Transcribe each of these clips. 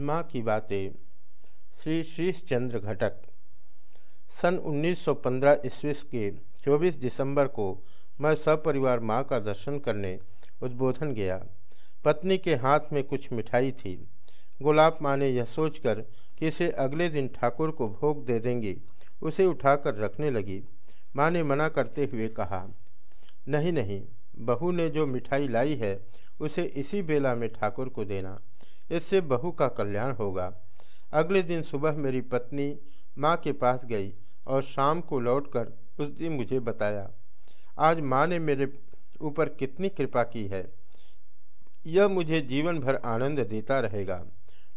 माँ की बातें। श्री श्रीश चंद्र घटक, सन 1915 ईस्वी के 24 दिसंबर को मैं सपरिवार माँ का दर्शन करने उद्बोधन गया। पत्नी के हाथ में कुछ मिठाई थी। गुलाब माँ ने यह सोचकर कि इसे अगले दिन ठाकुर को भोग दे देंगी, उसे उठाकर रखने लगी। माँ ने मना करते हुए कहा, नहीं नहीं, बहू ने जो मिठाई लाई है, उसे इसी बेला में ठाकुर को देना। इससे बहू का कल्याण होगा। अगले दिन सुबह मेरी पत्नी माँ के पास गई और शाम को लौटकर उस दिन मुझे बताया, आज माँ ने मेरे ऊपर कितनी कृपा की है। यह मुझे जीवन भर आनंद देता रहेगा।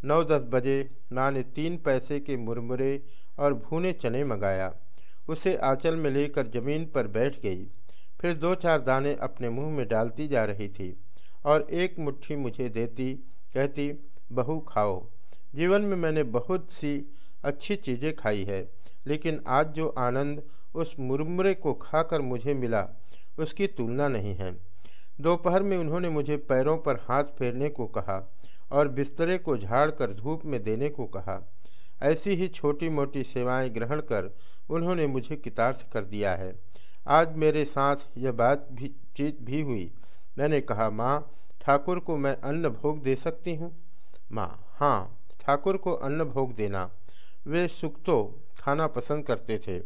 नौ दस बजे माँ ने तीन पैसे के मुरमुरे और भुने चने मंगाया। उसे आंचल में लेकर ज़मीन पर बैठ गई। फिर दो चार दाने अपने मुँह में डालती जा रही थी और एक मुट्ठी मुझे देती कहती, बहू खाओ। जीवन में मैंने बहुत सी अच्छी चीज़ें खाई है, लेकिन आज जो आनंद उस मुरमुरे को खाकर मुझे मिला, उसकी तुलना नहीं है। दोपहर में उन्होंने मुझे पैरों पर हाथ फेरने को कहा और बिस्तरे को झाड़ कर धूप में देने को कहा। ऐसी ही छोटी मोटी सेवाएँ ग्रहण कर उन्होंने मुझे कितार्थ कर दिया है। आज मेरे साथ यह बात भी, चीत भी हुई। मैंने कहा, माँ ठाकुर को मैं अन्न भोग दे सकती हूँ? माँ हाँ ठाकुर को अन्न भोग देना। वे सुक्तो खाना पसंद करते थे।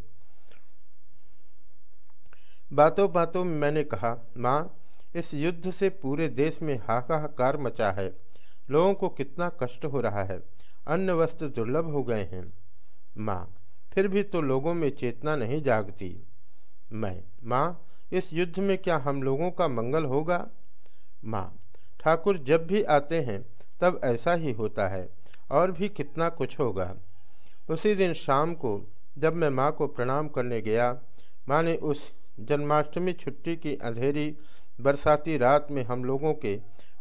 बातों बातों में मैंने कहा, माँ, इस युद्ध से पूरे देश में हाहाकार मचा है। लोगों को कितना कष्ट हो रहा है। अन्न वस्त्र दुर्लभ हो गए हैं। माँ, फिर भी तो लोगों में चेतना नहीं जागती। मैं, माँ, इस युद्ध में क्या हम लोगों का मंगल होगा? माँ ठाकुर जब भी आते हैं, तब ऐसा ही होता है, और भी कितना कुछ होगा। उसी दिन शाम को, जब मैं माँ को प्रणाम करने गया, माँ ने उस जन्माष्टमी छुट्टी की अंधेरी, बरसाती रात में हम लोगों के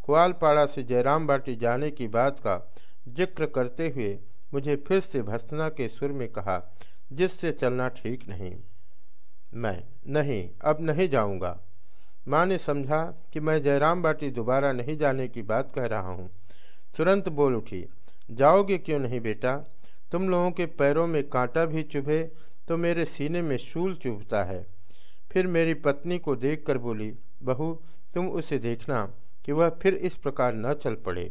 कुआलपाड़ा से जयराम बाटी जाने की बात का ज़िक्र करते हुए, मुझे फिर से भत्सना के सुर में कहा, जिससे चलना ठीक नहीं। मैं नहीं, अब नहीं जाऊँगा। माँ ने समझा कि मैं जयराम बाटी दोबारा नहीं जाने की बात कह रहा हूँ। तुरंत बोल उठी, जाओगे क्यों नहीं बेटा? तुम लोगों के पैरों में कांटा भी चुभे तो मेरे सीने में शूल चुभता है। फिर मेरी पत्नी को देखकर बोली, बहू, तुम उसे देखना कि वह फिर इस प्रकार न चल पड़े।